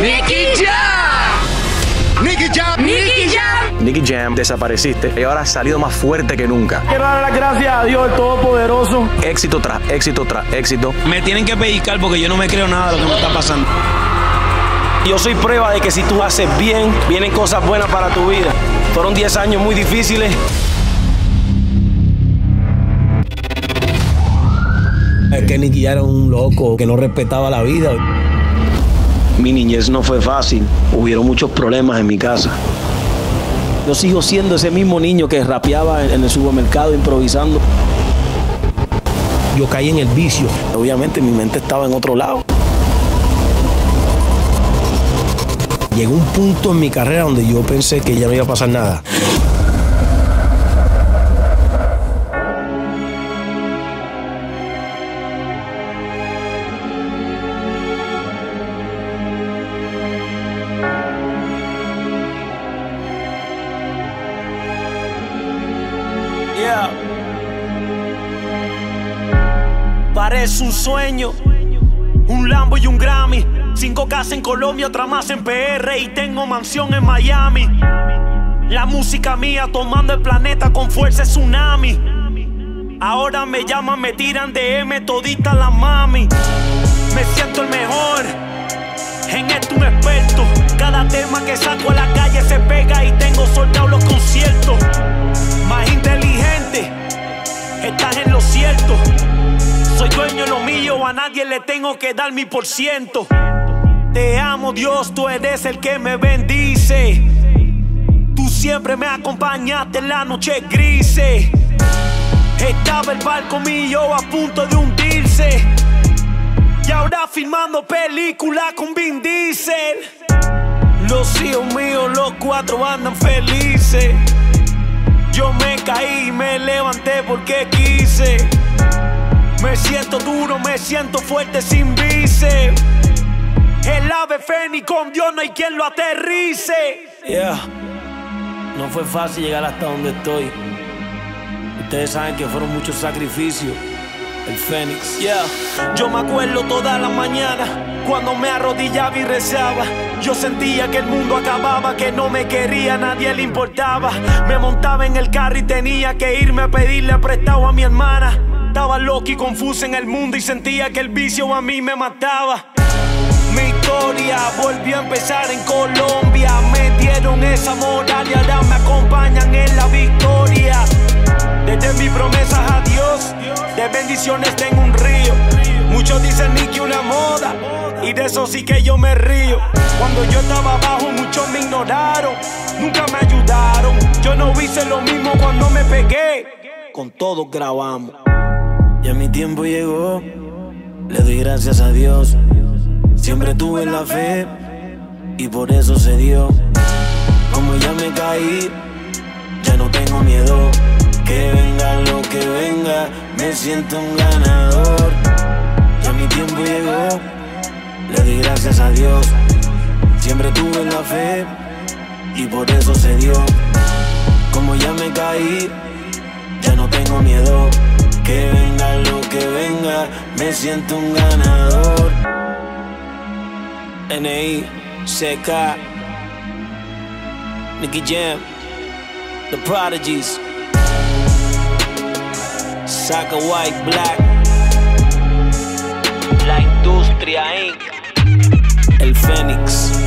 Nicky Jam. Nicky Jam. Nicky Jam. Nicky Jam, desapareciste y ahora has salido más fuerte que nunca. Quiero dar las gracias a Dios, el Todopoderoso. Éxito tras éxito tras éxito. Me tienen que pellizcar porque yo no me creo nada de lo que me está pasando. Yo soy prueba de que si tú haces bien, vienen cosas buenas para tu vida. Fueron 10 años muy difíciles. Es que Nicky ya era un loco que no respetaba la vida. Mi niñez no fue fácil. Hubieron muchos problemas en mi casa. Yo sigo siendo ese mismo niño que rapeaba en el supermercado improvisando. Yo caí en el vicio. Obviamente mi mente estaba en otro lado. Llegó un punto en mi carrera donde yo pensé que ya no iba a pasar nada. Parece un sueño, un Lambo y un Grammy. Cinco casas en Colombia, otra más en PR y tengo mansión en Miami. La música mía tomando el planeta con fuerza es tsunami. Ahora me llaman, me tiran DM todita la mami. Tengo que dar mi por ciento. Te amo Dios, tú eres el que me bendice. Tú siempre me acompañaste en la noche grise. Estaba el barco mío a punto de hundirse. Y ahora filmando película con Vin Diesel. Los hijos míos, los cuatro andan felices. Yo me caí y me levanté porque quise. Me siento duro, me siento fuerte sin vice. El ave fénix con Dios no hay quien lo aterrice. Yeah. No fue fácil llegar hasta donde estoy. Ustedes saben que fueron muchos sacrificios. El Fénix. Yeah. Yo me acuerdo toda la mañana cuando me arrodillaba y rezaba. Yo sentía que el mundo acababa, que no me quería, nadie le importaba. Me montaba en el carro y tenía que irme a pedirle prestado a mi hermana. Estaba loco y confuso en el mundo y sentía que el vicio a mí me mataba. Mi historia volvió a empezar en Colombia. Me dieron esa moral y ahora me acompañan en la victoria. Desde mis promesas a Dios, de bendiciones tengo un río. Muchos dicen ni que una moda, y de eso sí que yo me río. Cuando yo estaba abajo, muchos me ignoraron, nunca me ayudaron. Yo no hice lo mismo cuando me pegué. Con todos grabamos. Ya mi tiempo llegó, le doy gracias a Dios. Siempre tuve la fe y por eso se dio. Como ya me caí, ya no tengo miedo. Que venga lo que venga, me siento un ganador. Ya mi tiempo llegó, le doy gracias a Dios. Siempre tuve la fe y por eso se dio. Como ya me caí, ya no tengo miedo. Me siento un ganador. NI, CK, Nicky Jam, The Prodigies, Saka White Black, La Industria Inc., El Fénix.